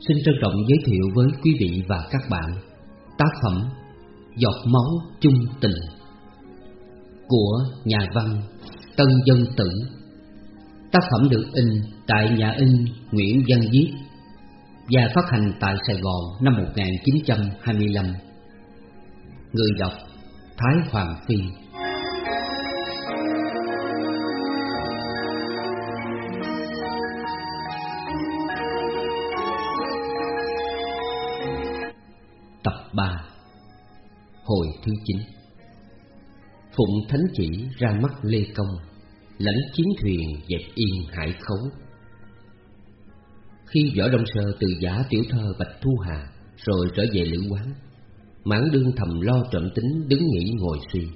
xin trân trọng giới thiệu với quý vị và các bạn tác phẩm Giọt máu chung tình của nhà văn Tân Dân Tử. Tác phẩm được in tại nhà in Nguyễn Văn Viết và phát hành tại Sài Gòn năm 1925. Người đọc Thái Hoàng Phi Tập 3 Hồi thứ 9 Phụng Thánh Chỉ ra mắt Lê Công, Lãnh chiến thuyền dẹp yên hải khấu. Khi Võ Đông Sơ từ giả tiểu thơ Bạch Thu Hà Rồi trở về lữ quán, Mãn đương thầm lo trộm tính đứng nghỉ ngồi suy,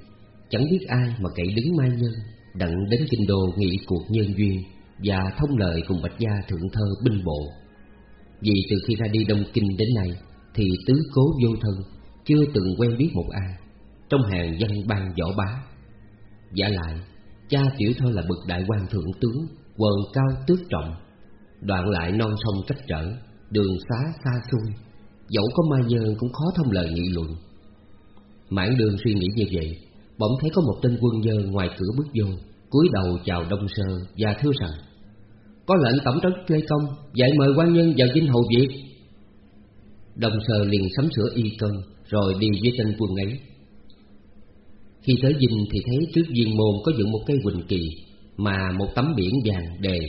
Chẳng biết ai mà cậy đứng mai nhân, Đặng đến kinh đô nghị cuộc nhân duyên Và thông lời cùng Bạch Gia thượng thơ binh bộ. Vì từ khi ra đi Đông Kinh đến nay thì tứ cố vô thân, Chưa từng quen biết một ai, Trong hàng dân ban võ bá. Giả lại, Cha tiểu thơ là bậc đại quan thượng tướng, Quần cao tước trọng, Đoạn lại non sông cách trở, Đường xá xa xôi, Dẫu có ma nhơn cũng khó thông lời nghị luận. Mãn đường suy nghĩ như vậy, Bỗng thấy có một tên quân dơ ngoài cửa bước vô, cúi đầu chào Đông Sơ và thưa rằng, Có lệnh tổng trấn Lê Công Dạy mời quan nhân vào dinh hầu việc. Đông Sơ liền sắm sửa y cân Rồi đi với tên quân ấy. Khi tới dinh thì thấy trước viên môn có dựng một cây quỳnh kỳ, Mà một tấm biển vàng đề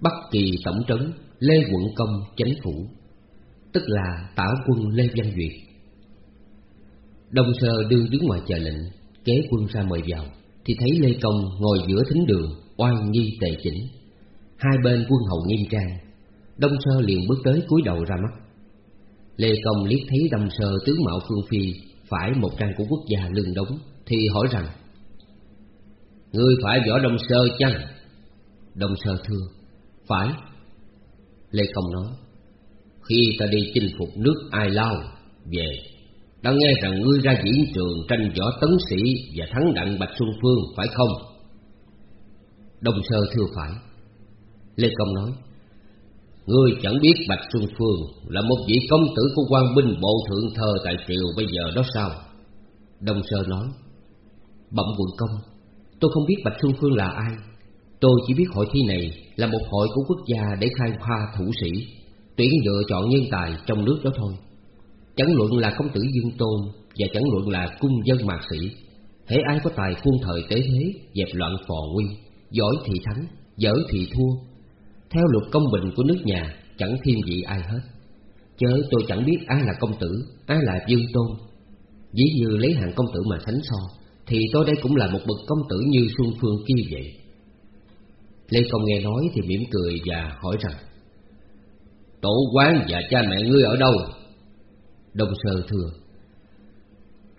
Bắc kỳ tổng trấn Lê Quận Công chánh phủ, Tức là tả quân Lê Văn Duyệt. Đông Sơ đương đứng ngoài chờ lệnh, Kế quân ra mời vào, Thì thấy Lê Công ngồi giữa thính đường, Oai nghi tề chỉnh. Hai bên quân hầu nghiêm trang Đông Sơ liền bước tới cúi đầu ra mắt. Lê Công liếc thấy đâm sờ tướng mạo phương phi Phải một trang của quốc gia lương đống, Thì hỏi rằng, Ngươi phải võ Đông Sơ chăng? Đông Sơ thưa, Phải Lê Công nói, Khi ta đi chinh phục nước Ai Lao Về đã nghe rằng ngươi ra diễn trường tranh võ tấn sĩ Và thắng đặng Bạch Xuân Phương, phải không? Đồng Sơ thưa phải Lê Công nói Ngươi chẳng biết Bạch Xuân Phương Là một vị công tử của quan binh bộ thượng thờ tại triều bây giờ đó sao? Đông Sơ nói Bẩm quận công Tôi không biết Bạch Xuân Phương là ai Tôi chỉ biết hội thi này Là một hội của quốc gia để khai khoa thủ sĩ Tuyển lựa chọn nhân tài trong nước đó thôi Chẳng luận là công tử Dương Tôn Và chẳng luận là cung dân mạc sĩ Hễ ai có tài khuôn thời tế thế Dẹp loạn phò nguy Giỏi thì thắng, dở thì thua theo luật công bình của nước nhà, Chẳng thiên vị ai hết. Chớ tôi chẳng biết ai là công tử, Ai là Dương Tôn. Dĩ như lấy hàng công tử mà sánh so, Thì tôi đây cũng là một bậc công tử như Xuân Phương kia vậy. Lê Công nghe nói thì mỉm cười và hỏi rằng, Tổ quán và cha mẹ ngươi ở đâu? Đông Sơ thưa,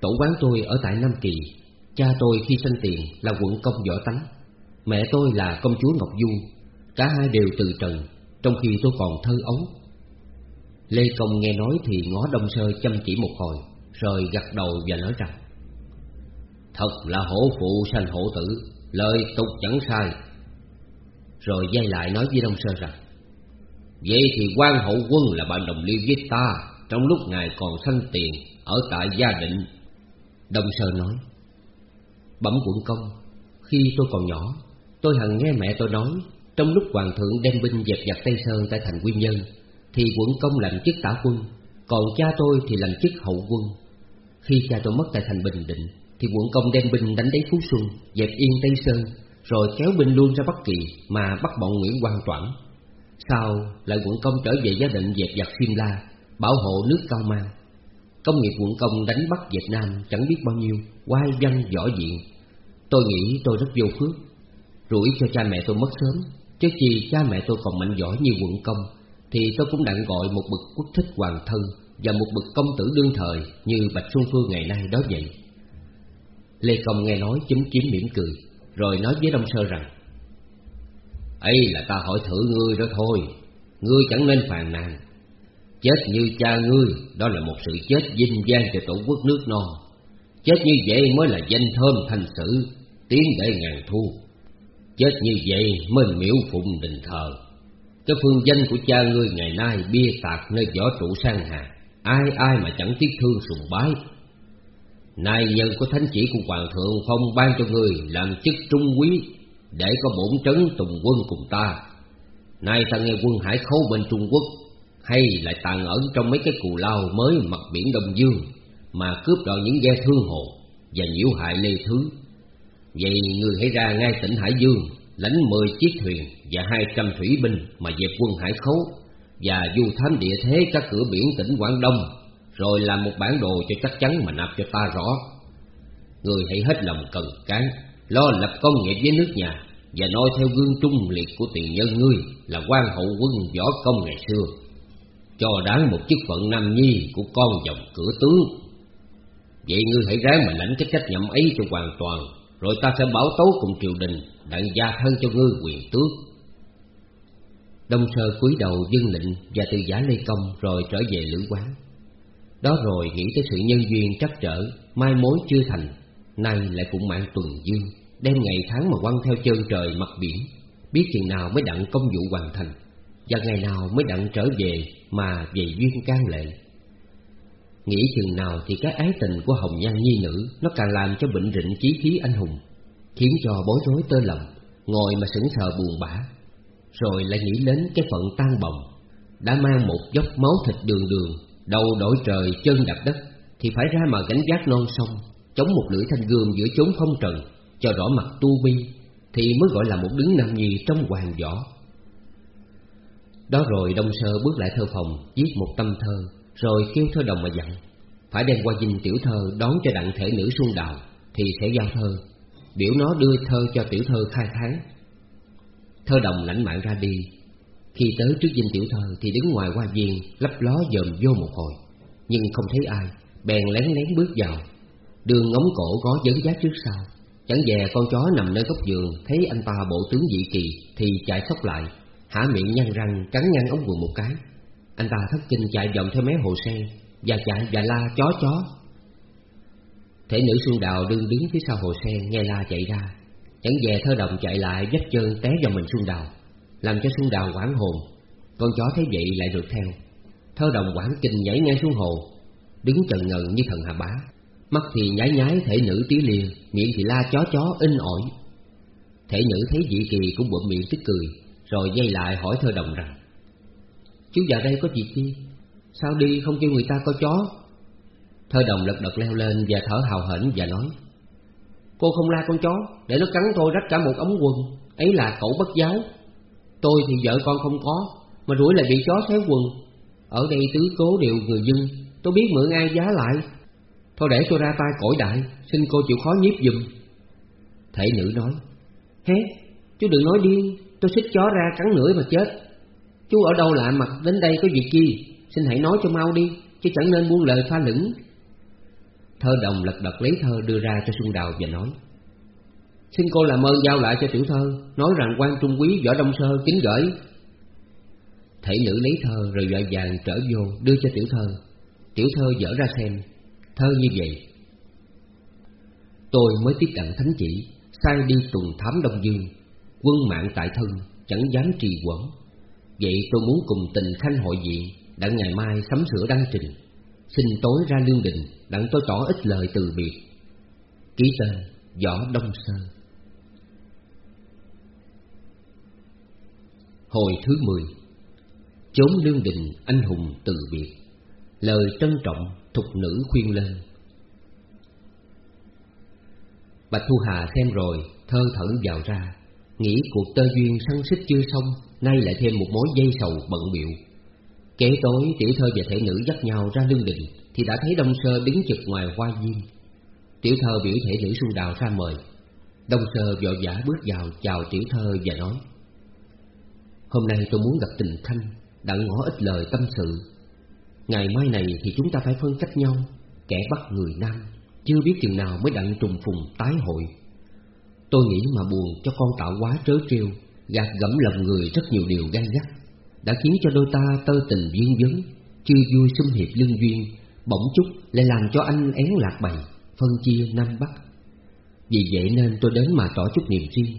Tổ quán tôi ở tại Nam Kỳ, Cha tôi khi sanh tiền là quận công võ tánh, Mẹ tôi là công chúa Ngọc Du Cả hai đều từ trần Trong khi tôi còn thơ ấu. Lê Công nghe nói thì ngó Đông Sơ chăm chỉ một hồi, Rồi gật đầu và nói rằng, Thật là hổ phụ sanh hổ tử, Lời tục chẳng sai. Rồi dây lại nói với Đông Sơ rằng, Vậy thì quan hậu quân là bạn đồng liêu với ta, Trong lúc ngài còn sanh tiền Ở tại gia định. Đông Sơ nói, Bẩm quận công, Khi tôi còn nhỏ, Tôi hằng nghe mẹ tôi nói trong lúc hoàng thượng đem binh dẹp giặc Tây Sơn tại thành Quy Nhân Thì quận công làm chức tả quân, Còn cha tôi thì làm chức hậu quân. Khi cha tôi mất tại thành Bình Định, Thì quận công đem binh đánh đế Phú Xuân, Dẹp yên Tây Sơn, Rồi kéo binh luôn ra Bắc Kỳ Mà bắt bọn Nguyễn Quang Toản. Sau, lại quận công trở về gia định dẹp giặc la, Bảo hộ nước Cao Mang. Công nghiệp quận công đánh bắt Việt Nam chẳng biết bao nhiêu Quai văn võ diện. Tôi nghĩ tôi rất vô phước. Rủi cho cha mẹ tôi mất sớm Chứ chi cha mẹ tôi còn mạnh giỏi như quận công, Thì tôi cũng đặng gọi một bậc quốc thích hoàng thân Và một bậc công tử đương thời Như Bạch Xuân Phương ngày nay đó vậy. Lê Công nghe nói chúm kiếm mỉm cười, Rồi nói với Đông Sơ rằng, ấy là ta hỏi thử ngươi đó thôi, Ngươi chẳng nên phàn nàn. Chết như cha ngươi, Đó là một sự chết vinh vang cho tổ quốc nước non. Chết như vậy mới là danh thơm thành sử, Tiến để ngàn thu. Chết như vậy mới miễu phụng đình thờ. Cái phương danh của cha ngươi ngày nay bia tạc nơi võ trụ sang hà, Ai ai mà chẳng tiếc thương sùng bái. Nay nhân có thánh chỉ của Hoàng thượng phong ban cho người làm chức trung quý Để có bổn trấn tùng quân cùng ta. Nay ta nghe quân hải khấu bên Trung Quốc Hay lại tàn ẩn trong mấy cái cù lao mới mặt biển Đông Dương Mà cướp đoạt những ghe thương hồ Và nhiễu hại lê thứ. Vậy người hãy ra ngay tỉnh Hải Dương, Lãnh mười chiếc thuyền và hai trăm thủy binh Mà dẹp quân hải khấu Và du thám địa thế các cửa biển tỉnh Quảng Đông, Rồi làm một bản đồ cho chắc chắn mà nạp cho ta rõ. Người hãy hết lòng cần cán Lo lập công nghiệp với nước nhà và noi theo gương trung liệt của tiền nhân ngươi là quan hậu quân võ công ngày xưa. Cho đáng một chức phận nam nhi của con dòng cửa tướng. Vậy ngươi hãy ráng mà lãnh cái trách nhiệm ấy cho hoàn toàn rồi ta sẽ bảo tấu cùng triều đình đặng gia thân cho ngươi quyền tước. Đông sơ cúi đầu dân lệnh và từ giả lê công rồi trở về lữ quán. Đó rồi nghĩ tới sự nhân duyên trắc trở, mai mối chưa thành, nay lại cũng mạng tuần dương, đem ngày tháng mà quăng theo chân trời mặt biển, biết chừng nào mới đặng công vụ hoàn thành, và ngày nào mới đặng trở về mà về duyên can lệ nghĩ chừng nào thì cái ái tình của hồng nhan nhi nữ nó càng làm cho bệnh rịnh chí khí anh hùng, khiến cho bối rối tơ lòng ngồi mà sững sờ buồn bã. Rồi lại nghĩ đến cái phận tan bồng, đã mang một dốc máu thịt đường đường, đầu đổi trời chân đạp đất, thì phải ra mà gánh vác non sông, chống một lưỡi thanh gươm giữa chốn phong trần, cho rõ mặt tu vi, thì mới gọi là một đứng nam nhi trong hoàng võ. Đó rồi đông sơ bước lại thơ phòng, viết một tâm thơ rồi kêu thơ đồng mà dặn, phải đem qua dinh tiểu thơ đón cho đặng thể nữ xuân đào, thì sẽ giao thơ. Biểu nó đưa thơ cho tiểu thơ khai tháng thơ đồng lãnh mạng ra đi. Khi tới trước dinh tiểu thơ thì đứng ngoài qua viên, lấp ló dòm vô một hồi. Nhưng không thấy ai, bèn lén lén bước vào. Đường ngóng cổ có dấn giá trước sau. Chẳng dè con chó nằm nơi góc giường, Thấy anh ta bộ tướng dị kỳ Thì chạy sóc lại Hả miệng nhăn răng, cắn nhăn ống quần một cái. Anh ta thất kinh chạy vòng theo mé hồ sen Và chạy và la chó chó. Thể nữ Xuân Đào đương đứng phía sau hồ sen, Nghe la chạy ra. Chẳng về thơ đồng chạy lại dắt chân té vào mình Xuân Đào, Làm cho Xuân Đào quảng hồn. Con chó thấy vậy lại rượt theo. Thơ đồng quảng kinh nhảy ngay xuống hồ, Đứng chần ngần như thần hà bá. Mắt thì nhái nhái thể nữ tí liền, Miệng thì la chó chó in ỏi. Thể nữ thấy dị kỳ cũng bụm miệng tức cười, Rồi dây lại hỏi thơ đồng rằng Chú vào đây có việc gì? Sao đi không kêu người ta có chó? Thơ đồng lật đật leo lên và thở hào hển và nói Cô không la con chó Để nó cắn tôi rách cả một ống quần. Ấy là cậu bất giáo. Tôi thì vợ con không có Mà đuổi lại bị chó xé quần. Ở đây tứ cố đều người dân Tôi biết mượn ai giá lại. Thôi để tôi ra tay cõi đại Xin cô chịu khó nhiếp dùm Thể nữ nói Hé, chú đừng nói điên Tôi xích chó ra cắn nửa mà chết. Chú ở đâu lạ mặt, đến đây có việc chi Xin hãy nói cho mau đi, Chứ chẳng nên buông lời pha lửng. Thơ đồng lật đật lấy thơ đưa ra cho Xuân Đào và nói, Xin cô làm ơn giao lại cho tiểu thơ, Nói rằng quan trung quý võ đông sơ kính gửi. Thể nữ lấy thơ rồi dọa vàng trở vô đưa cho tiểu thơ. Tiểu thơ dở ra xem, Thơ như vậy. Tôi mới tiếp cận thánh chỉ, Sai đi tuần thám Đông Dương, Quân mạng tại thân, Chẳng dám trì quẩn Vậy tôi muốn cùng tình khanh hội diện Đặng ngày mai sắm sửa đăng trình. Xin tối ra lương đình, Đặng tôi tỏ ít lời từ biệt. Ký tên, Võ Đông sơn. Hồi thứ mười, Chốn lương đình anh hùng từ biệt. Lời trân trọng thục nữ khuyên lên. Bạch Thu Hà xem rồi, Thơ thẩn vào ra, Nghĩ cuộc tơ duyên săn xích chưa xong. Nay lại thêm một mối dây sầu bận biệu Kế tối tiểu thơ và thể nữ dắt nhau ra lương đình Thì đã thấy Đông Sơ đứng chực ngoài hoa viên. Tiểu thơ biểu thể nữ xuân đào ra mời. Đông Sơ vội vã bước vào chào tiểu thơ và nói Hôm nay tôi muốn gặp tình thanh, Đặng ngỏ ít lời tâm sự. Ngày mai này thì chúng ta phải phân cách nhau Kẻ bắt người nam Chưa biết chừng nào mới đặng trùng phùng tái hội. Tôi nghĩ mà buồn cho con tạo quá trớ trêu Gạt gẫm lòng người rất nhiều điều gai gắt Đã khiến cho đôi ta tơ tình duyên dấn, Chưa vui xung hiệp lương duyên Bỗng chút lại làm cho anh én lạc bày Phân chia Nam Bắc. Vì vậy nên tôi đến mà tỏ chút niềm riêng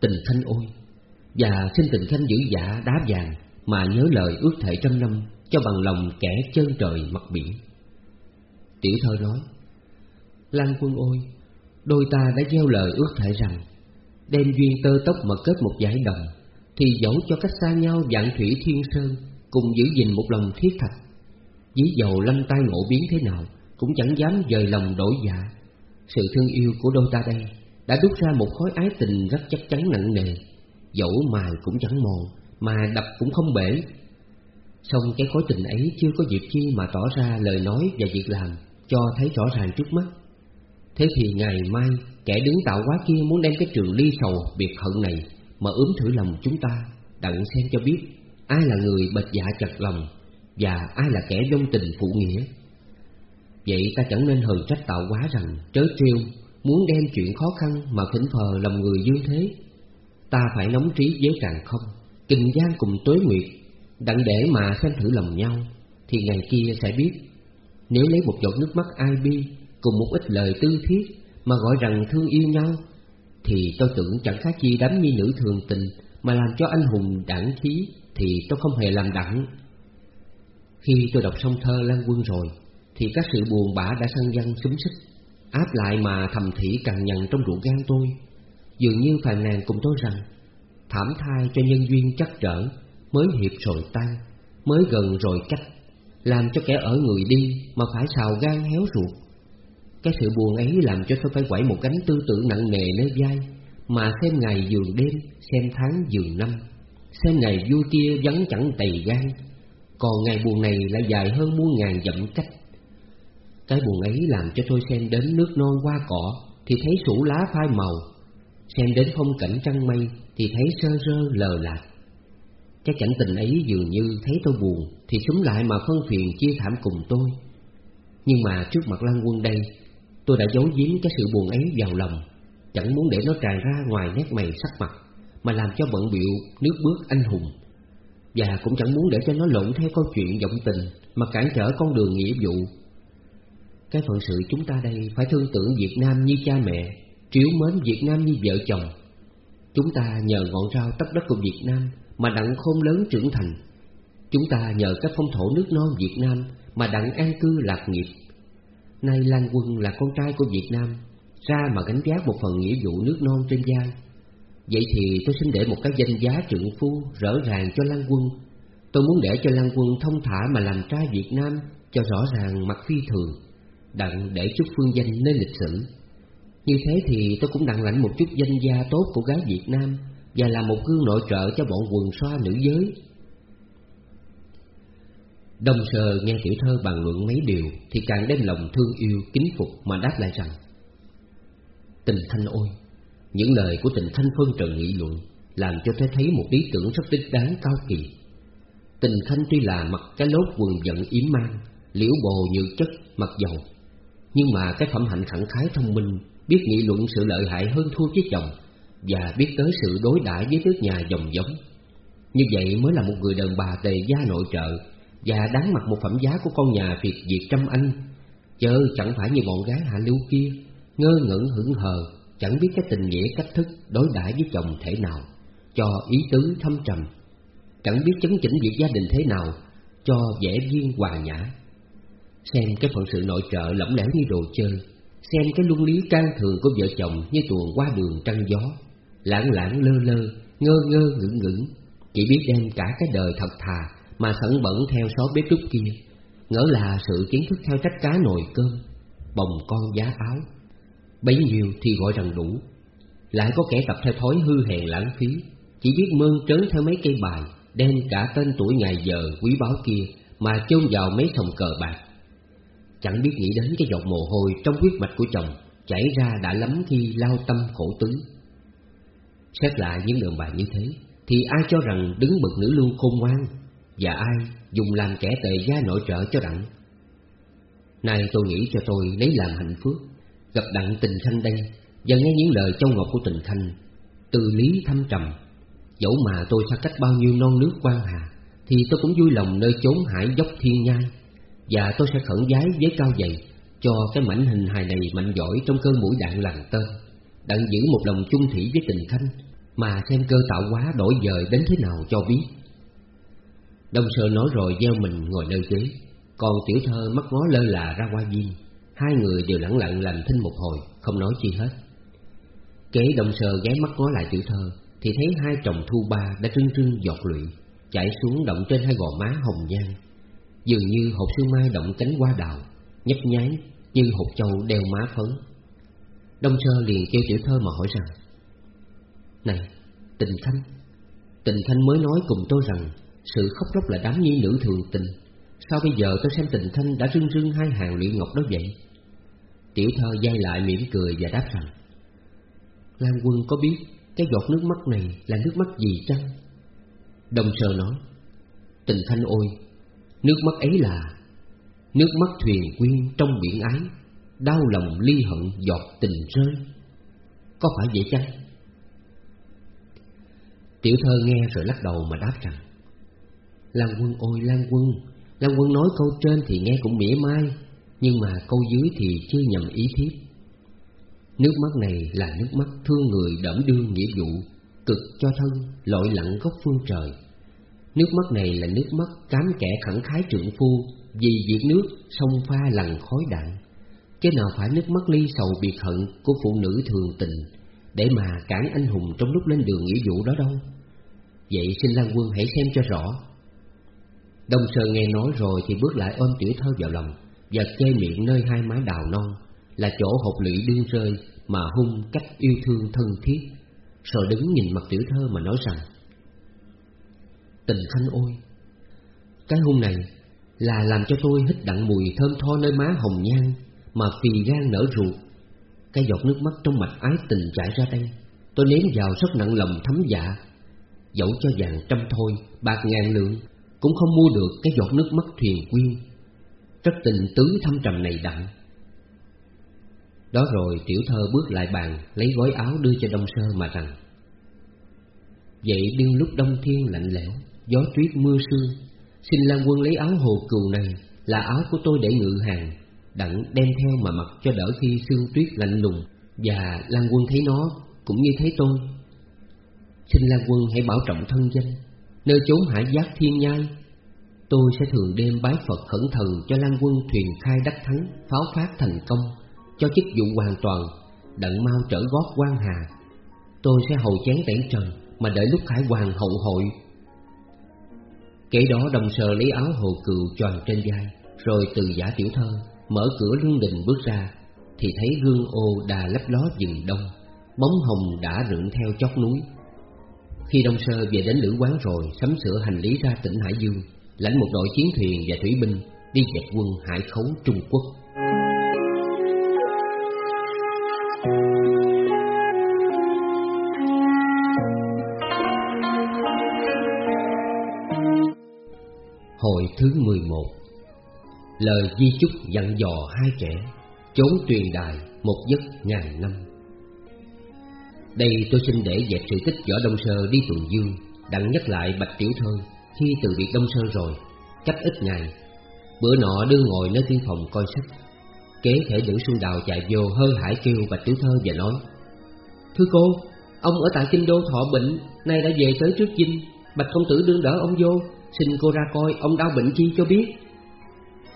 Tình thanh ôi Và xin tình khanh giữ dạ đá vàng Mà nhớ lời ước thể trăm năm Cho bằng lòng kẻ chân trời mặt biển. Tiểu thơ nói Lan quân ôi Đôi ta đã gieo lời ước thể rằng Đem duyên tơ tóc mà kết một giải đồng, Thì dẫu cho cách xa nhau dạng thủy thiên sơn, Cùng giữ gìn một lòng thiết thật. Dĩ dầu lâm tai ngộ biến thế nào Cũng chẳng dám dời lòng đổi dạ Sự thương yêu của đôi ta đây Đã đúc ra một khối ái tình rất chắc chắn nặng nề, Dẫu mài cũng chẳng mòn, Mà đập cũng không bể Xong cái khối tình ấy chưa có dịp chi mà tỏ ra lời nói và việc làm Cho thấy rõ ràng trước mắt Thế thì ngày mai, Kẻ đứng tạo hóa kia muốn đem cái trường ly sầu biệt hận này Mà ướm thử lòng chúng ta, Đặng xem cho biết, Ai là người bệt dạ chặt lòng Và ai là kẻ dông tình phụ nghĩa? Vậy ta chẳng nên hờn trách tạo hóa rằng Trớ trêu, Muốn đem chuyện khó khăn mà khỉnh thờ lòng người dương thế. Ta phải nóng trí với càng không, Kinh gian cùng tối nguyệt, Đặng để mà xem thử lòng nhau, Thì ngày kia sẽ biết. Nếu lấy một giọt nước mắt ai bi Cùng một ít lời tư thiết Mà gọi rằng thương yêu nhau, Thì tôi tưởng chẳng khác chi đám nhi nữ thường tình Mà làm cho anh hùng đảng khí Thì tôi không hề làm đặng. Khi tôi đọc xong thơ Lan Quân rồi, Thì các sự buồn bã đã săn văn xúm xích, Áp lại mà thầm thỉ cằn nhằn trong ruột gan tôi. Dường như phàn nàn cùng tôi rằng, Thảm thai cho nhân duyên chắc trở, Mới hiệp rồi tan, Mới gần rồi cách Làm cho kẻ ở người đi Mà phải xào gan héo ruột. Cái sự buồn ấy làm cho tôi phải quẩy một gánh tư tưởng nặng nề nơi vai, Mà xem ngày giường đêm, Xem tháng giường năm. Xem ngày vui kia vắng chẳng tầy gan, Còn ngày buồn này lại dài hơn muôn ngàn dặm cách. Cái buồn ấy làm cho tôi xem đến nước non qua cỏ Thì thấy sủ lá phai màu, Xem đến phong cảnh trăng mây Thì thấy sơ rơ lờ lạc Cái cảnh tình ấy dường như thấy tôi buồn Thì súng lại mà phân phiền chia thảm cùng tôi. Nhưng mà trước mặt Lan Quân đây Tôi đã giấu giếm cái sự buồn ấy vào lòng, Chẳng muốn để nó tràn ra ngoài nét mày sắc mặt, Mà làm cho bận biệu nước bước anh hùng. Và cũng chẳng muốn để cho nó lộn theo câu chuyện vọng tình Mà cản trở con đường nghĩa vụ. Cái phận sự chúng ta đây phải thương tưởng Việt Nam như cha mẹ, Triếu mến Việt Nam như vợ chồng. Chúng ta nhờ ngọn rau tất đất của Việt Nam Mà đặng khôn lớn trưởng thành. Chúng ta nhờ các phong thổ nước non Việt Nam Mà đặng an cư lạc nghiệp. Nay Lan Quân là con trai của Việt Nam, Ra mà gánh vác một phần nghĩa vụ nước non trên vai. Vậy thì tôi xin để một cái danh giá trượng phu Rõ ràng cho Lan Quân. Tôi muốn để cho Lan Quân thông thả mà làm trai Việt Nam Cho rõ ràng mặt phi thường, Đặng để chút phương danh nơi lịch sử. Như thế thì tôi cũng đặng lãnh một chút danh gia tốt của gái Việt Nam Và làm một gương nội trợ cho bọn quần xoa nữ giới. Đông Sơ nghe tiểu thơ bàn luận mấy điều Thì càng đem lòng thương yêu, kính phục mà đáp lại rằng Tình thanh ôi Những lời của tình thanh phân trần nghị luận Làm cho tôi thấy một lý tưởng rất đích đáng cao kỳ Tình thanh tuy là mặc cái lốt quần giận yếm mang Liễu bồ như chất, mặc dầu Nhưng mà cái phẩm hạnh khẳng khái thông minh biết nghị luận sự lợi hại hơn thua với chồng và biết tới sự đối đãi với nước nhà dòng giống. Như vậy mới là một người đàn bà tề gia nội trợ và đáng mặc một phẩm giá của con nhà Việt Việt trăm anh, chớ chẳng phải như bọn gái hạ lưu kia, ngơ ngẩn hững hờ, chẳng biết cái tình nghĩa cách thức đối đãi với chồng thể nào, cho ý tứ thâm trầm, chẳng biết chấn chỉnh việc gia đình thế nào, cho vẻ duyên hòa nhã. Xem cái phận sự nội trợ lỏng lẻo như đồ chơi Xem cái luân lý can thường của vợ chồng như tuồng qua đường trăng gió Lãng lãng lơ lơ, ngơ ngơ ngưỡng ngưỡng Chỉ biết đem cả cái đời thật thà mà sẵn bẩn theo xó bếp đúc kia. Ngỡ là sự kiến thức theo trách cá nồi cơm, Bồng con giá áo. Bấy nhiêu thì gọi rằng đủ. Lại có kẻ tập theo thói hư hèn lãng phí, Chỉ biết mơn trớn theo mấy cây bài, Đem cả tên tuổi ngày giờ quý báu kia Mà chôn vào mấy sòng cờ bạc. Chẳng biết nghĩ đến cái giọt mồ hôi trong huyết mạch của chồng Chảy ra đã lắm khi lao tâm khổ tứ. Xét lại những đường bài như thế, Thì ai cho rằng đứng bậc nữ lưu khôn ngoan? Và ai dùng làm kẻ tề gia nội trợ cho đặng? Nay tôi nghĩ cho tôi lấy làm hạnh phúc. Gặp đặng tình khanh đây, Và nghe những lời châu ngọc của tình khanh Từ lý thâm trầm. Dẫu mà tôi xa cách bao nhiêu non nước quan hà, Thì tôi cũng vui lòng nơi chốn hải dốc thiên nhai. Và tôi sẽ khẩn giái với cao dày, Cho cái mảnh hình hài này mạnh giỏi trong cơn mũi đạn làng tơ. Đặng giữ một lòng chung thủy với tình khanh Mà xem cơ tạo hóa đổi dời đến thế nào cho biết. Đông Sơ nói rồi gieo mình ngồi nơi ghế. Còn tiểu thơ mắt ngó lơ là ra qua viên. Hai người đều lặng lặng làm thinh một hồi Không nói chi hết. Kế Đông Sơ ghé mắt ngó lại tiểu thơ Thì thấy hai chồng thu ba đã trưng trưng giọt lụy Chảy xuống động trên hai gò má hồng nhan. Dường như hột sương mai động cánh hoa đào Nhấp nháy như hột châu đeo má phấn. Đông Sơ liền kêu tiểu thơ mà hỏi rằng Này, tình thanh Tình thanh mới nói cùng tôi rằng sự khóc lóc là đám nhi nữ thường tình. Sao bây giờ tôi xem tình thanh đã rưng rưng hai hàng lụy ngọc đó vậy? Tiểu thơ dây lại mỉm cười và đáp rằng, Lan quân có biết Cái giọt nước mắt này là nước mắt gì chăng? Đồng sờ nói, Tình thanh ôi, Nước mắt ấy là Nước mắt thuyền quyên trong biển ái, Đau lòng ly hận giọt tình rơi. Có phải vậy chăng? Tiểu thơ nghe rồi lắc đầu mà đáp rằng Lan quân ôi Lan quân. Lan quân nói câu trên thì nghe cũng mỉa mai Nhưng mà câu dưới thì chưa nhầm ý thiết Nước mắt này là nước mắt thương người đẫm đương nghĩa vụ Cực cho thân, lội lặng gốc phương trời. Nước mắt này là nước mắt cám kẻ khẳng khái trượng phu Vì việc nước sông pha lằn khói đạn. Chứ nào phải nước mắt ly sầu biệt hận của phụ nữ thường tình Để mà cản anh hùng trong lúc lên đường nghĩa vụ đó đâu? Vậy xin Lan Quân hãy xem cho rõ Đông Sơn nghe nói rồi thì bước lại ôm tiểu thơ vào lòng Và chê miệng nơi hai mái đào non Là chỗ hộp lụy đương rơi Mà hung cách yêu thương thân thiết. Rồi đứng nhìn mặt tiểu thơ mà nói rằng Tình khanh ôi Cái hung này là làm cho tôi hít đặng mùi thơm tho nơi má hồng nhan Mà phì gan nở ruột. Cái giọt nước mắt trong mạch ái tình chảy ra đây Tôi nếm vào rất nặng lòng thấm dạ Dẫu cho vàng trăm thôi, bạc ngàn lượng cũng không mua được cái giọt nước mắt thuyền quyên. Rất tình tứ thâm trầm này đặng. Đó rồi tiểu thơ bước lại bàn, Lấy gói áo đưa cho Đông Sơ mà rằng, Vậy đương lúc đông thiên lạnh lẽo, Gió tuyết mưa sương, Xin Lan Quân lấy áo hồ cừu này, Là áo của tôi để ngự hàng, Đặng đem theo mà mặc cho đỡ khi sương tuyết lạnh lùng, Và Lan Quân thấy nó cũng như thấy tôi. Xin Lan Quân hãy bảo trọng thân danh, Nơi chốn hải giác thiên nhai Tôi sẽ thường đêm bái Phật khẩn thần Cho Lan Quân thuyền khai đắc thắng, Pháo phát thành công, Cho chức vụ hoàn toàn, Đặng mau trở gót quan hà. Tôi sẽ hầu chén tẩy trần Mà đợi lúc khải hoàng hậu hội. Kể đó đồng sờ lấy áo hồ cừu tròn trên vai, Rồi từ giả tiểu thơ Mở cửa lương đình bước ra, Thì thấy gương ô đà lấp ló rừng đông, Bóng hồng đã rượn theo chót núi. Khi Đông Sơ về đến Lữ Quán rồi, Sắm sửa hành lý ra tỉnh Hải Dương Lãnh một đội chiến thuyền và thủy binh Đi dẹp quân hải khấu Trung Quốc. Hồi thứ 11 Lời di chúc dặn dò hai trẻ chốn tuyền đài một giấc ngàn năm. Đây tôi xin để dẹp sự tích võ Đông Sơ đi tuần dương, Đặng nhắc lại Bạch Tiểu Thơ. Khi từ biệt Đông Sơ rồi Cách ít ngày Bữa nọ đưa ngồi nơi thư phòng coi sách Kế thể nữ Xuân Đào chạy vô hơ hải kêu Bạch Tiểu Thơ và nói Thưa cô, ông ở tại Kinh Đô thọ bệnh Nay đã về tới trước dinh Bạch công tử đương đỡ ông vô Xin cô ra coi ông đau bệnh chi cho biết.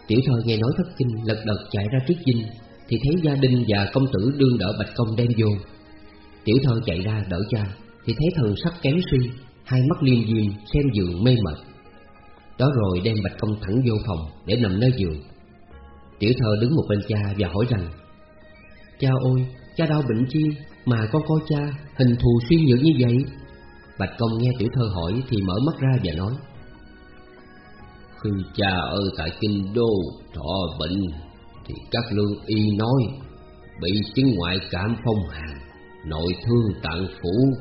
Tiểu thơ nghe nói thất kinh lật đật chạy ra trước dinh Thì thấy gia đình và công tử đương đỡ Bạch công đem vô. Tiểu thơ chạy ra đỡ cha Thì thấy thần sắc kém suy Hai mắt liêm diêm xem giường mê mệt. Đó rồi đem Bạch Công thẳng vô phòng Để nằm nơi giường. Tiểu thơ đứng một bên cha và hỏi rằng Cha ơi, cha đau bệnh chi Mà con coi cha hình thù suy nhược như vậy? Bạch Công nghe tiểu thơ hỏi Thì mở mắt ra và nói Khi cha ở tại Kinh Đô thọ bệnh Thì các lương y nói Bị chứng ngoại cảm phong hàn nội thương tạng phủ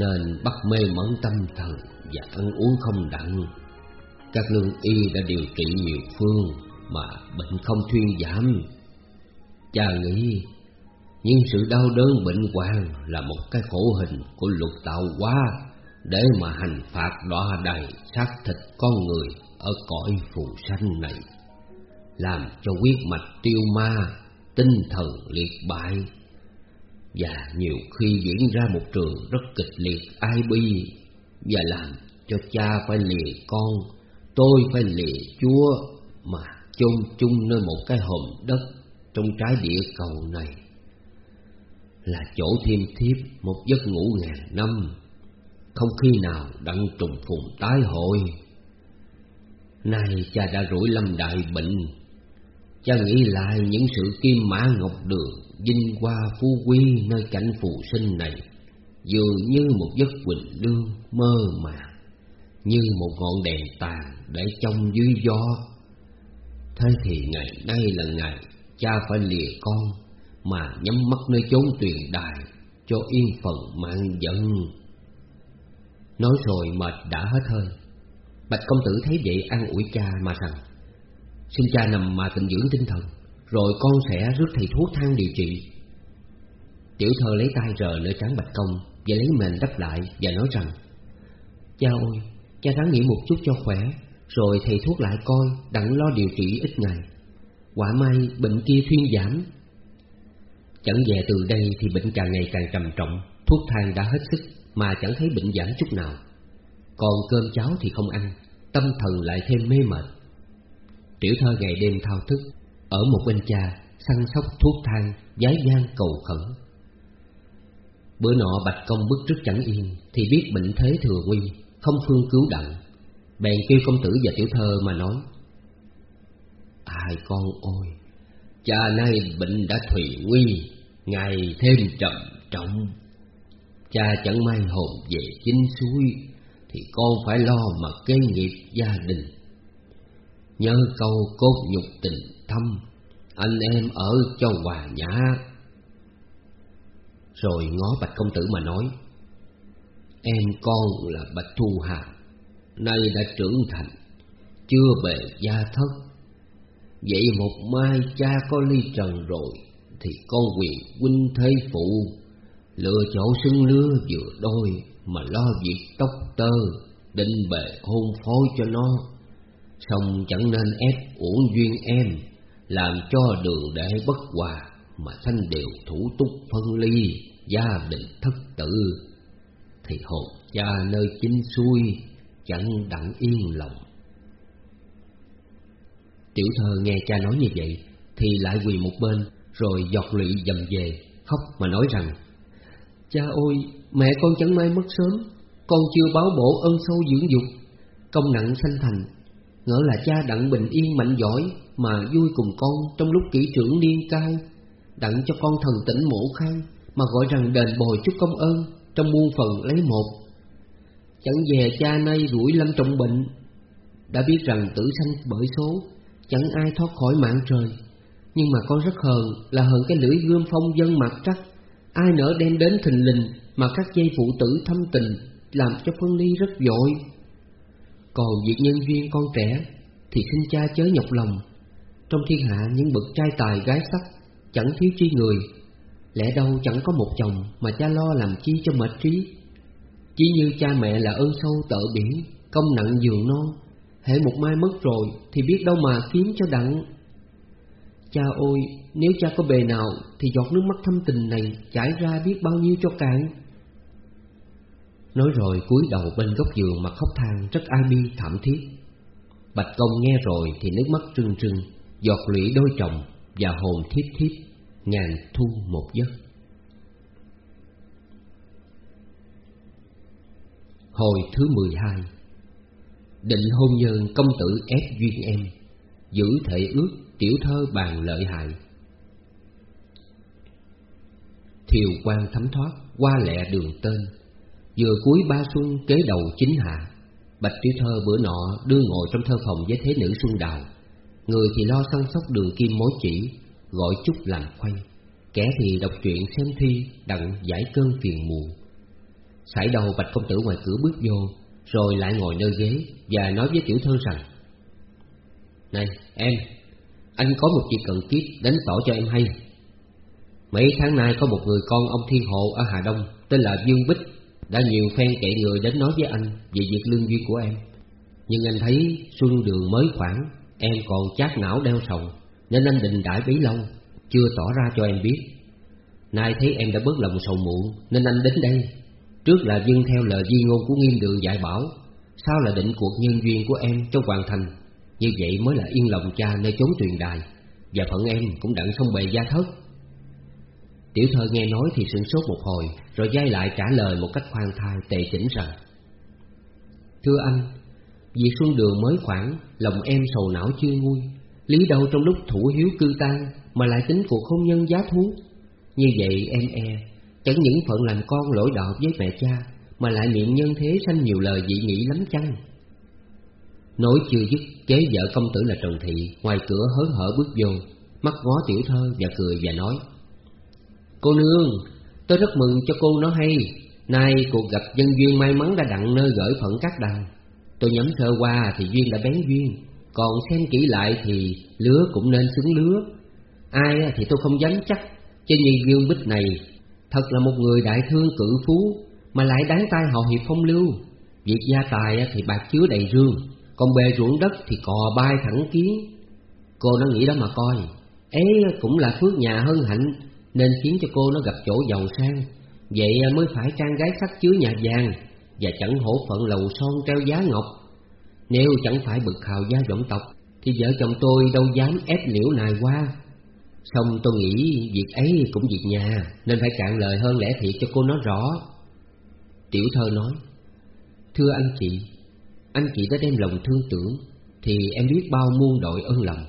nên bắt mê mẫn tâm thần và ăn uống không đặng. Các lương y đã điều trị nhiều phương mà bệnh không thuyên giảm. Cha nghĩ nhưng sự đau đớn bệnh hoạn là một cái khổ hình của luật tạo hóa để mà hành phạt đọa đầy xác thịt con người ở cõi phù sanh này, làm cho huyết mạch tiêu ma, tinh thần liệt bại và nhiều khi diễn ra một trường rất kịch liệt, ai bi. Và làm cho cha phải lìa con, Tôi phải lìa chúa, Mà chôn chung nơi một cái hòm đất Trong trái địa cầu này. Là chỗ thiêm thiếp một giấc ngủ ngàn năm, Không khi nào đặng trùng phùng tái hội. Nay cha đã rủi lâm đại bệnh Cha nghĩ lại những sự kim mã ngọc đường, Vinh hoa phú quý nơi cảnh phù sinh này, Dường như một giấc quỳnh lương mơ màng, Như một ngọn đèn tàn để trong dưới gió. Thế thì ngày nay là ngày cha phải lìa con, Mà nhắm mắt nơi chốn tuyền đài Cho yên phần mạng giận. Nói rồi mệt đã hết hơi. Bạch công tử thấy vậy an ủi cha mà rằng Xin cha nằm mà tịnh dưỡng tinh thần Rồi con sẽ rước thầy thuốc thang điều trị. Tiểu thơ lấy tay rờ nơi trán bạch công Và lấy mền đắp lại và nói rằng Cha ơi, cha ráng nghĩ một chút cho khỏe Rồi thầy thuốc lại coi Đặng lo điều trị ít ngày. Quả may bệnh kia thuyên giảm. Chẳng về từ đây thì bệnh càng ngày càng trầm trọng Thuốc thang đã hết sức Mà chẳng thấy bệnh giảm chút nào. Còn cơm cháo thì không ăn Tâm thần lại thêm mê mệt. Tiểu thơ ngày đêm thao thức, Ở một bên cha Săn sóc thuốc thang Giái gian cầu khẩn. Bữa nọ Bạch Công bức trước chẳng yên, Thì biết bệnh thế thừa nguy, Không phương cứu đặng. Bèn kêu công tử và tiểu thơ mà nói, Ai con ôi, Cha nay bệnh đã thủy nguy, Ngày thêm trầm trọng. Cha chẳng may hồn về chính suối, Thì con phải lo mà kế nghiệp gia đình. Nhớ câu cốt nhục tình thâm, Anh em ở cho hòa nhã. Rồi ngó bạch công tử mà nói, Em con là bạch thu hà, Nay đã trưởng thành, Chưa bề gia thất. Vậy một mai cha có ly trần rồi Thì con quyền huynh thế phụ. Lựa chỗ xưng lứa vừa đôi Mà lo việc tóc tơ, Định bề hôn phối cho nó. Xong chẳng nên ép uổng duyên em, Làm cho đường đệ bất hòa Mà thanh đều thủ túc phân ly, Gia đình thất tử. Thì hồn cha nơi chính xuôi, Chẳng đặng yên lòng. Tiểu thơ nghe cha nói như vậy, Thì lại quỳ một bên, Rồi giọt lụy dầm về, Khóc mà nói rằng, Cha ơi, mẹ con chẳng may mất sớm, Con chưa báo bổ ân sâu dưỡng dục, Công nặng sanh thành Ngỡ là cha đặng bình yên mạnh giỏi Mà vui cùng con trong lúc kỹ trưởng niên cao Đặng cho con thần tỉnh mổ khăn Mà gọi rằng đền bồi chút công ơn Trong muôn phần lấy một. Chẳng về cha nay rủi lâm trọng bệnh. Đã biết rằng tử sanh bởi số, Chẳng ai thoát khỏi mạng trời. Nhưng mà con rất hờn Là hờn cái lưỡi gươm phong dân mặt trắc. Ai nỡ đem đến thình lình Mà các dây phụ tử thâm tình Làm cho phân ly rất dội còn việc nhân duyên con trẻ Thì xin cha chớ nhọc lòng. Trong thiên hạ những bậc trai tài gái sắc, Chẳng thiếu chi người. Lẽ đâu chẳng có một chồng Mà cha lo làm chi cho mệt trí? Chỉ như cha mẹ là ơn sâu tợ biển, Công nặng giường non, Hễ một mai mất rồi Thì biết đâu mà kiếm cho đặng. Cha ôi Nếu cha có bề nào Thì giọt nước mắt thâm tình này Chảy ra biết bao nhiêu cho cạn. Nói rồi cúi đầu bên góc giường mà khóc than rất ai bi thảm thiết. Bạch công nghe rồi thì nước mắt trưng trưng Giọt lũy đôi chồng và hồn thiếp thiếp Ngàn thu một giấc. Hồi thứ mười hai, Định hôn nhân công tử ép duyên em, Giữ thể ước tiểu thơ bàn lợi hại. Thiều quan thấm thoát qua lẹ đường tên Vừa cuối ba xuân kế đầu chính hạ, Bạch tiểu thơ bữa nọ đưa ngồi trong thơ phòng với thế nữ xuân đào. Người thì lo săn sóc đường kim mối chỉ, Gọi chút làm khoanh Kẻ thì đọc truyện xem thi, Đặng giải cơn phiền muộn Sải đầu bạch công tử ngoài cửa bước vô, Rồi lại ngồi nơi ghế Và nói với tiểu thơ rằng, Này, em, Anh có một chuyện cần kiếp đến tỏ cho em hay. Mấy tháng nay có một người con ông Thiên Hộ ở Hà Đông, Tên là Dương Bích đã nhiều phen kể người đến nói với anh Về việc lương duyên của em. Nhưng anh thấy xuân đường mới khoảng, Em còn chát não đeo sầu Nên anh định đãi bấy lâu, Chưa tỏ ra cho em biết. Nay thấy em đã bớt lòng sầu muộn, Nên anh đến đây. Trước là dưng theo lời di ngôn của nghiêm đường dạy bảo, Sau là định cuộc nhân duyên của em cho hoàn thành. Như vậy mới là yên lòng cha nơi chốn truyền đài, Và phận em cũng đặng xong bề gia thất. Tiểu thơ nghe nói thì sửng sốt một hồi, Rồi dây lại trả lời một cách khoan thai, tề chỉnh rằng, Thưa anh, vì xuân đường mới khoảng, Lòng em sầu não chưa nguôi. Lý đâu trong lúc thủ hiếu cư tan Mà lại tính cuộc hôn nhân giá thú? Như vậy em e Chẳng những phận làm con lỗi đạo với mẹ cha, Mà lại miệng nhân thế sanh nhiều lời dị nghị lắm chăng? Nói chưa dứt, Kế vợ công tử là Trần Thị Ngoài cửa hớn hở bước vô, Mắt ngó tiểu thơ và cười và nói Cô nương, Tôi rất mừng cho cô nó hay. Nay cuộc gặp dân duyên may mắn đã đặng nơi gửi phận các đằng Tôi nhắm sơ qua thì duyên đã bén duyên. Còn xem kỹ lại thì lứa cũng nên xứng lứa. Ai thì tôi không dám chắc. Chứ như Dương Bích này Thật là một người đại thương cử phú, Mà lại đáng tay họ hiệp phong lưu. Việc gia tài thì bạc chứa đầy rương, Còn bề ruộng đất thì cò bay thẳng kiến. Cô nó nghĩ đó mà coi Ấy cũng là phước nhà hơn hạnh. Nên khiến cho cô nó gặp chỗ giàu sang. Vậy à, mới phải trang gái sắc chứa nhà vàng Và chẳng hổ phận lầu son treo giá ngọc. Nếu chẳng phải bực hào gia vọng tộc, Thì vợ chồng tôi đâu dám ép liễu nài qua. Xong tôi nghĩ việc ấy cũng việc nhà, Nên phải cạn lời hơn lẽ thiệt cho cô nói rõ. Tiểu thơ nói, Thưa anh chị Anh chị đã đem lòng thương tưởng, Thì em biết bao muôn đội ân lòng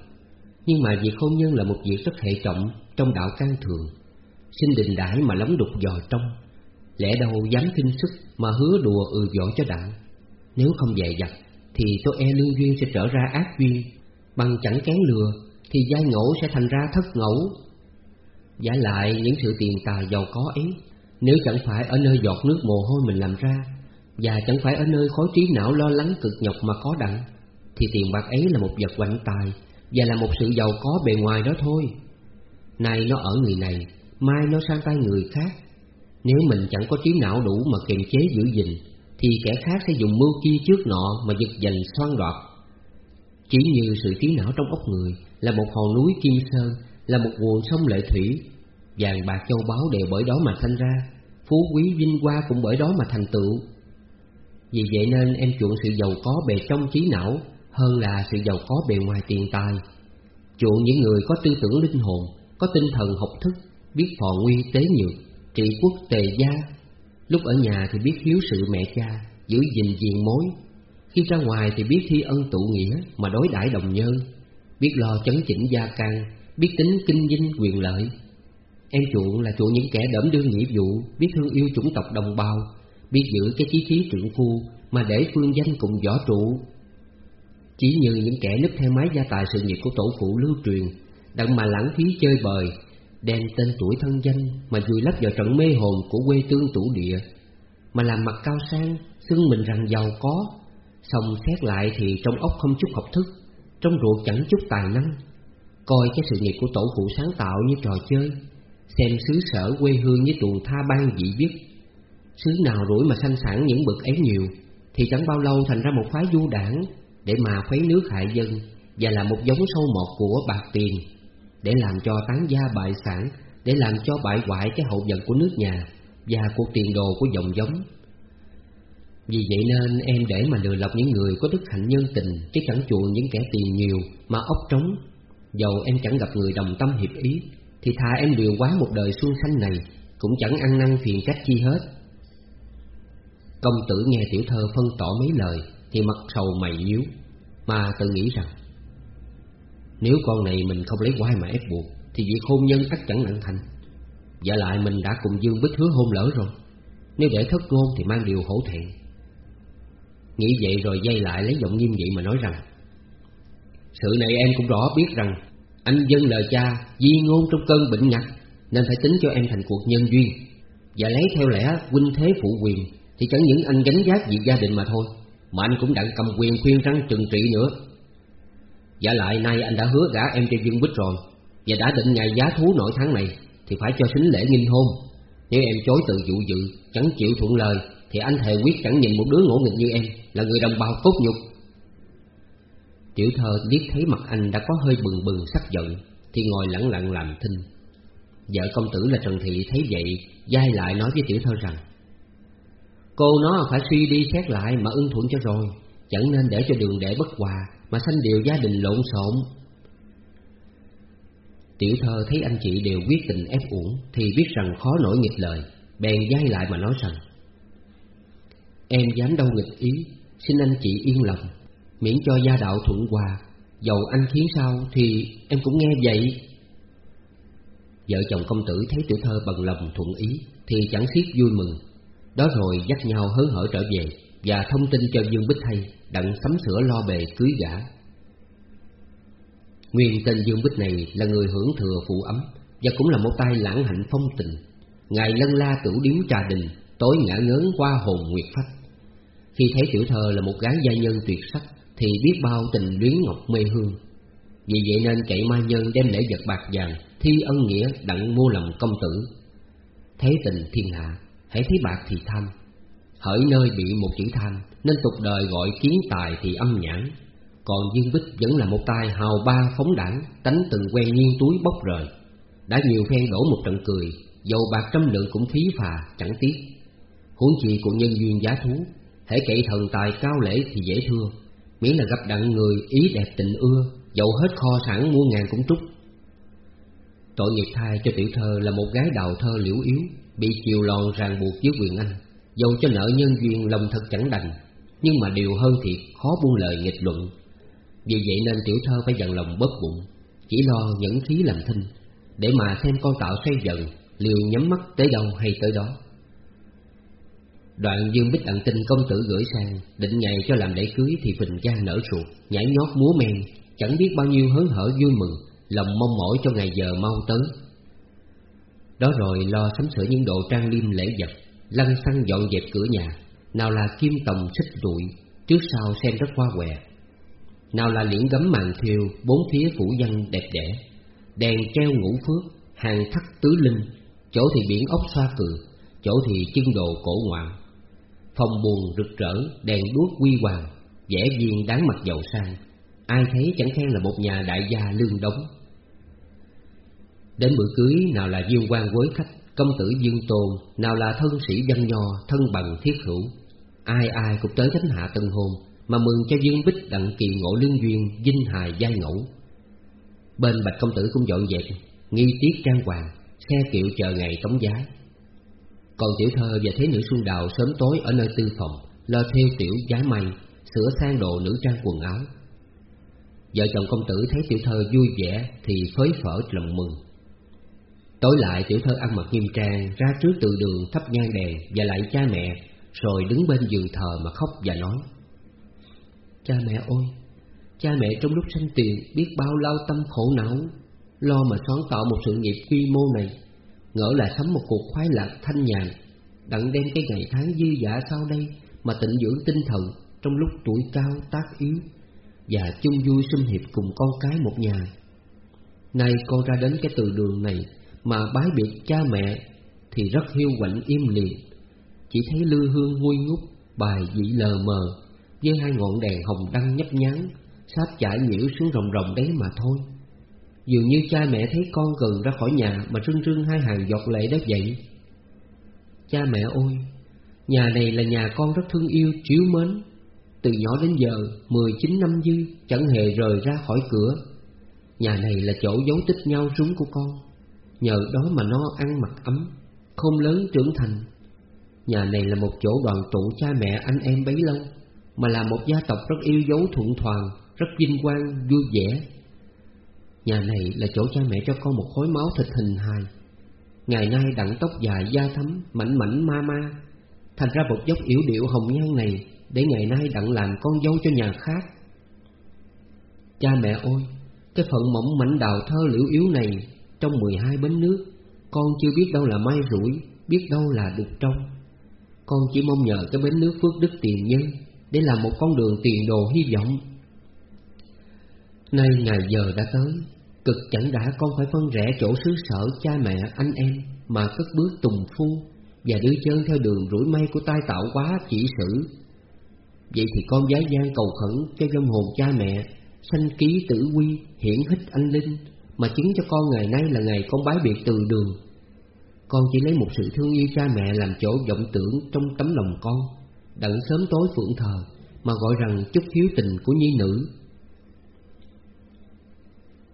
Nhưng mà việc hôn nhân là một việc rất hệ trọng trong đạo căn thường, Xin đình đãi mà lắm đục dò trong. Lẽ đâu dám kinh sức Mà hứa đùa ừ dỗ cho đặng Nếu không dè dặt, Thì tôi e lương duyên sẽ trở ra ác duyên. Bằng chẳng kén lừa, Thì giai ngẫu sẽ thành ra thất ngẫu. Giả lại những sự tiền tài giàu có ấy, Nếu chẳng phải ở nơi giọt nước mồ hôi mình làm ra, Và chẳng phải ở nơi khối trí não lo lắng cực nhọc mà có đặng, Thì tiền bạc ấy là một vật quạnh tài Và là một sự giàu có bề ngoài đó thôi. Nay nó ở người này, Mai nó sang tay người khác. Nếu mình chẳng có trí não đủ mà kiềm chế giữ gìn, Thì kẻ khác sẽ dùng mưu chi trước nọ mà giật giành xoan đoạt. Chỉ như sự trí não trong ốc người Là một hòn núi kim sơn, Là một nguồn sông lệ thủy. Vàng bạc châu báu đều bởi đó mà sinh ra, Phú quý vinh hoa cũng bởi đó mà thành tựu. Vì vậy nên em chuộng sự giàu có bề trong trí não Hơn là sự giàu có bề ngoài tiền tài. Chuộng những người có tư tưởng linh hồn có tinh thần học thức biết phò nguy tế nhược, trị quốc tề gia. Lúc ở nhà thì biết hiếu sự mẹ cha, giữ gìn diện mối. Khi ra ngoài thì biết thi ân tụ nghĩa mà đối đãi đồng nhân, biết lo chấn chỉnh gia căn, biết tính kinh dinh quyền lợi. Em chuộng là chuộng những kẻ đẫm đương nghĩa vụ, biết thương yêu chủng tộc đồng bào, biết giữ cái chí khí trưởng phu mà để phương danh cùng võ trụ. Chỉ như những kẻ núp theo mái gia tài sự nghiệp của tổ phụ lưu truyền, đặng mà lãng phí chơi bời, đem tên tuổi thân danh mà vùi lấp vào trận mê hồn của quê tương tủ địa, mà làm mặt cao sang, xưng mình rằng giàu có, xong xét lại thì trong ốc không chút học thức, trong ruột chẳng chút tài năng, coi cái sự nghiệp của tổ phụ sáng tạo như trò chơi, xem xứ sở quê hương như tuồng tha ban dị biết. Xứ nào rủi mà sanh sản những bậc ấy nhiều, thì chẳng bao lâu thành ra một phái du đảng để mà khuấy nước hại dân và là một giống sâu mọt của bạc tiền để làm cho tán gia bại sản, để làm cho bại hoại cái hậu vận của nước nhà và cuộc tiền đồ của dòng giống. Vì vậy nên em để mà lừa lọc những người có đức hạnh nhân tình chứ chẳng chuộng những kẻ tiền nhiều mà ốc trống. Dầu em chẳng gặp người đồng tâm hiệp ý thì thà em liều quá một đời xuân xanh này cũng chẳng ăn năn phiền cách chi hết. Công tử nghe tiểu thơ phân tỏ mấy lời thì mặt sầu mày nhíu mà tự nghĩ rằng nếu con này mình không lấy quai mà ép buộc, Thì việc hôn nhân ắt chẳng nặng thành. Và lại mình đã cùng Dương Bích hứa hôn lỡ rồi. Nếu để thất ngôn thì mang điều hổ thẹn. Nghĩ vậy rồi dây lại lấy giọng nghiêm nghị mà nói rằng, Sự này em cũng rõ biết rằng Anh dân lời cha di ngôn trong cơn bệnh ngặt, Nên phải tính cho em thành cuộc nhân duyên. Và lấy theo lẽ huynh thế phụ quyền, Thì chẳng những anh gánh giác việc gia đình mà thôi, Mà anh cũng đặng cầm quyền khuyên răng trừng trị nữa. Giả lại nay anh đã hứa gả em cho Dương Bích rồi, Và đã định ngày giá thú nội tháng này Thì phải cho xính lễ nghinh hôn. Nếu em chối từ dụ dự, Chẳng chịu thuận lời, Thì anh thề quyết chẳng nhìn một đứa ngỗ nghịch như em, Là người đồng bào cốt nhục. Tiểu thơ liếc thấy mặt anh đã có hơi bừng bừng sắc giận, Thì ngồi lặng lặng làm thinh. Vợ công tử là Trần Thị thấy vậy, Dai lại nói với tiểu thơ rằng, Cô nó phải suy đi xét lại mà ưng thuận cho rồi. Chẳng nên để cho đường để bất hòa, Mà sanh điều gia đình lộn xộn. Tiểu thơ thấy anh chị đều quyết tình ép uổng, Thì biết rằng khó nổi nghịch lời, Bèn dai lại mà nói rằng, Em dám đâu nghịch ý, Xin anh chị yên lòng, Miễn cho gia đạo thuận hòa, Dầu anh khiến sao thì em cũng nghe vậy. Vợ chồng công tử thấy tiểu thơ bằng lòng thuận ý, Thì chẳng xiết vui mừng. Đó rồi dắt nhau hớn hở trở về. Và thông tin cho Dương Bích thay Đặng sắm sửa lo bề cưới gả. Nguyên tên Dương Bích này là người hưởng thừa phụ ấm Và cũng là một tay lãng hạnh phong tình. Ngài lân la cửu điếm trà đình, Tối ngã ngớn qua hồn nguyệt phách. Khi thấy tiểu thơ là một gái gia nhân tuyệt sắc, Thì biết bao tình luyến ngọc mê hương. Vì vậy nên cậy mai nhân đem lễ vật bạc vàng, Thi ân nghĩa đặng mua lòng công tử. Thế tình thiên hạ, Hãy thấy bạc thì tham. Hỡi nơi bị một chữ than Nên tục đời gọi kiến tài thì âm nhãn. Còn Dương Bích vẫn là một tài hào ba phóng đảng, Tánh từng quen nhiên túi bốc rời. Đã nhiều phen đổ một trận cười, Dầu bạc trăm lượng cũng phí phà, chẳng tiếc. Huống chi của nhân duyên giá thú Hãy kệ thần tài cao lễ thì dễ thưa. Miễn là gặp đặng người ý đẹp tình ưa dầu hết kho sẵn mua ngàn cũng trúc. Tội nghiệp thai cho tiểu thơ là một gái đào thơ liễu yếu, Bị chiều lòn ràng buộc với quyền anh. Dầu cho nợ nhân duyên lòng thật chẳng đành, Nhưng mà điều hơn thiệt khó buông lời nghịch luận. Vì vậy nên tiểu thơ phải dặn lòng bớt bụng, Chỉ lo nhẫn khí làm thinh, Để mà xem con tạo xoay dần, Liều nhắm mắt tới đâu hay tới đó. Đoạn Dương Bích đặng tin công tử gửi sang, Định ngày cho làm lễ cưới thì phình cha nở ruột, Nhảy nhót múa men, Chẳng biết bao nhiêu hớn hở vui mừng, Lòng mong mỏi cho ngày giờ mau tới. Đó rồi lo sắm sửa những đồ trang liêm lễ vật. Lăn xăng dọn dẹp cửa nhà. Nào là kim tòng xích rụi, Trước sau xem rất hoa què. Nào là liễn gấm màn thiêu Bốn phía phủ văn đẹp đẽ. Đèn treo ngũ phước, Hàng thắt tứ linh. Chỗ thì biển ốc xoa cừ, Chỗ thì chân đồ cổ ngoạn. Phòng buồn rực rỡ, Đèn đuốc quy hoàng, vẻ viên đáng mặt giàu sang. Ai thấy chẳng khen là một nhà đại gia lương đống. Đến bữa cưới, nào là dương quan với khách Công tử dương tôn, Nào là thân sĩ văn nho, Thân bằng thiết hữu, Ai ai cũng tới thánh hạ tân hôn, Mà mừng cho dương bích đặng kỳ ngộ lương duyên Dinh hài giai ngẫu. Bên bạch công tử cũng dọn dẹp, Nghi tiết trang hoàng, Xe kiệu chờ ngày tống giá. Còn tiểu thơ và thế nữ xuân đào Sớm tối ở nơi tư phòng, Lo theo tiểu giá may, Sửa sang đồ nữ trang quần áo. Vợ chồng công tử thấy tiểu thơ vui vẻ Thì phới phở lòng mừng. Tối lại tiểu thơ ăn mặc nghiêm trang, Ra trước từ đường thắp nhang đèn Và lại cha mẹ, Rồi đứng bên giường thờ mà khóc và nói. Cha mẹ ơi, Cha mẹ trong lúc sanh tiền Biết bao lao tâm khổ não, Lo mà sáng tạo một sự nghiệp quy mô này, Ngỡ là sắm một cuộc khoái lạc thanh nhàn, Đặng đem cái ngày tháng dư dả sau đây Mà tịnh dưỡng tinh thần Trong lúc tuổi cao tác yếu, Và chung vui xâm hiệp cùng con cái một nhà. Nay con ra đến cái từ đường này mà bái biệt cha mẹ thì rất hiu quạnh im lìm. Chỉ thấy lư hương nguôi ngút, bài dị lờ mờ, với hai ngọn đèn hồng đăng nhấp nhán sáp chải nhiễu xuống rồng rồng đấy mà thôi. Dường như cha mẹ thấy con gần ra khỏi nhà mà rưng rưng hai hàng giọt lệ đó vậy. Cha mẹ ơi nhà này là nhà con rất thương yêu, chiếu mến. Từ nhỏ đến giờ, mười chín năm dư, chẳng hề rời ra khỏi cửa. Nhà này là chỗ giấu tích nhau rúng của con. Nhờ đó mà nó ăn mặc ấm Không lớn trưởng thành. Nhà này là một chỗ đoàn tụ cha mẹ anh em bấy lâu Mà là một gia tộc rất yêu dấu thuận thoàn Rất vinh quang, vui vẻ. Nhà này là chỗ cha mẹ cho con một khối máu thịt hình hài. Ngày nay đặng tóc dài da thấm, mảnh mảnh ma ma. Thành ra một dốc yếu điệu hồng nhan này Để ngày nay đặng làm con dâu cho nhà khác. Cha mẹ ơi, cái phận mỏng mảnh đào thơ liễu yếu này trong mười hai bến nước. Con chưa biết đâu là may rủi, Biết đâu là đục trong Con chỉ mong nhờ cái bến nước phước đức tiền nhân Để làm một con đường tiền đồ hy vọng. Nay ngày giờ đã tới, Cực chẳng đã con phải phân rẽ chỗ xứ sở cha mẹ, anh em Mà cất bước tùng phu Và đưa chân theo đường rủi may của tai tạo quá chỉ sử. Vậy thì con giái gian cầu khẩn cho dông hồn cha mẹ, Sanh ký tử quy hiển hích anh linh mà chứng cho con ngày nay là ngày con bái biệt từ đường. Con chỉ lấy một sự thương yêu cha mẹ làm chỗ vọng tưởng trong tấm lòng con, Đặng sớm tối phượng thờ, Mà gọi rằng chút hiếu tình của nhi nữ.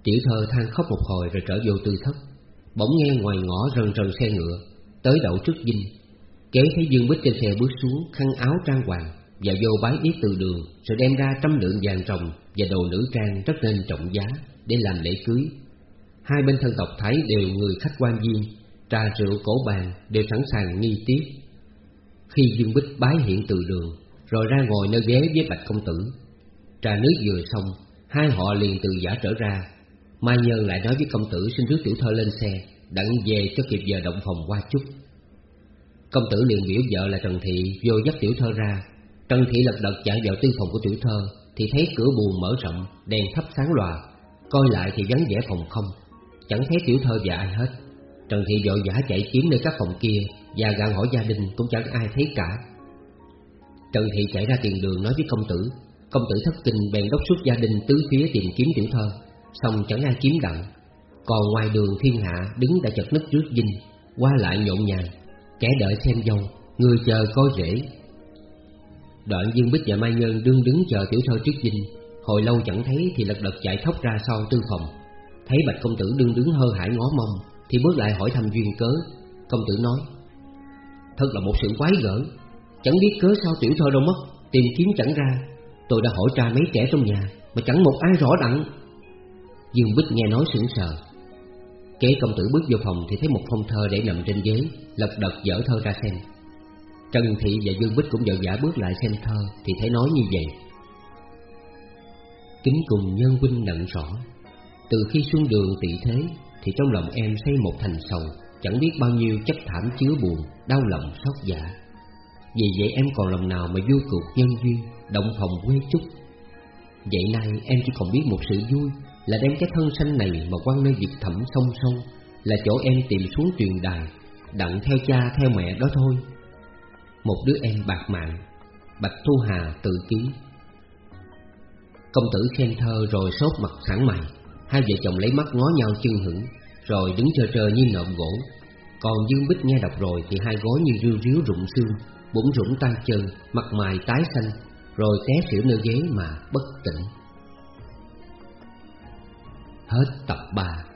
Tiểu thơ than khóc một hồi rồi trở vô tư thất. Bỗng nghe ngoài ngõ rần rần xe ngựa, Tới đậu trước dinh. Kế thấy Dương Bích trên xe bước xuống, Khăn áo trang hoàng Và vô bái yết từ đường, Rồi đem ra trăm lượng vàng rồng Và đồ nữ trang rất nên trọng giá Để làm lễ cưới. Hai bên thân tộc thái đều người khách quan viên Trà rượu cổ bàn đều sẵn sàng nghi tiếp Khi Dương Bích bái hiện từ đường Rồi ra ngồi nơi ghế với Bạch Công Tử. Trà nước vừa xong Hai họ liền từ giả trở ra. Mai Nhân lại nói với công tử xin rước tiểu thơ lên xe Đặng về cho kịp giờ động phòng qua chút. Công tử liền biểu vợ là Trần Thị vô dắt tiểu thơ ra. Trần Thị lật đật chạy vào tư phòng của tiểu thơ Thì thấy cửa buồn mở rộng, đèn thắp sáng lòa Coi lại thì vắng vẻ phòng không. Chẳng thấy tiểu thơ và ai hết. Trần Thị vội vã chạy kiếm nơi các phòng kia Và gặng hỏi gia đình cũng chẳng ai thấy cả. Trần Thị chạy ra tiền đường nói với công tử. Công tử thất kinh bèn đốc suốt gia đình tứ phía tìm kiếm tiểu thơ. Xong chẳng ai kiếm đặng. Còn ngoài đường thiên hạ đứng đã chật nứt trước dinh, Qua lại nhộn nhàng. Kẻ đợi xem dâu Người chờ coi rễ Đoạn Dương Bích và Mai Nhân đương đứng chờ tiểu thơ trước dinh. Hồi lâu chẳng thấy thì lật đật chạy thóc ra sau tư phòng. Thấy bạch công tử đương đứng hơ hải ngó mông Thì bước lại hỏi thăm duyên cớ. Công tử nói, Thật là một sự quái gở. Chẳng biết cớ sao tiểu thơ đâu mất, Tìm kiếm chẳng ra. Tôi đã hỏi tra mấy trẻ trong nhà, Mà chẳng một ai rõ đặng. Dương Bích nghe nói sững sờ. Kế công tử bước vô phòng thì thấy một phong thơ để nằm trên ghế, Lật đật dở thơ ra xem. Trần Thị và Dương Bích cũng vội dã bước lại xem thơ, Thì thấy nói như vậy. Kính cùng nhân huynh nặng rõ từ khi xuân đường tỷ thế, Thì trong lòng em xây một thành sầu, Chẳng biết bao nhiêu chất thảm chứa buồn, Đau lòng xót dạ Vì vậy em còn lòng nào mà vui cuộc nhân duyên, Động phòng quê chúc. Vậy nay em chỉ còn biết một sự vui, Là đem cái thân sanh này mà quăng nơi vực thẳm sông sông Là chỗ em tìm xuống truyền đài, Đặng theo cha theo mẹ đó thôi. Một đứa em bạc mạng, Bạch Thu Hà tự ký. Công tử khen thơ rồi sốt mặt sẵn mày. Hai vợ chồng lấy mắt ngó nhau chưng hững Rồi đứng trơ trơ như nộm gỗ. Còn Dương Bích nghe đọc rồi Thì hai gối như rêu ríu rụng xương, Bụng rụng tay chân Mặt mày tái xanh, Rồi té xỉu nơi ghế mà bất tỉnh. Hết tập 3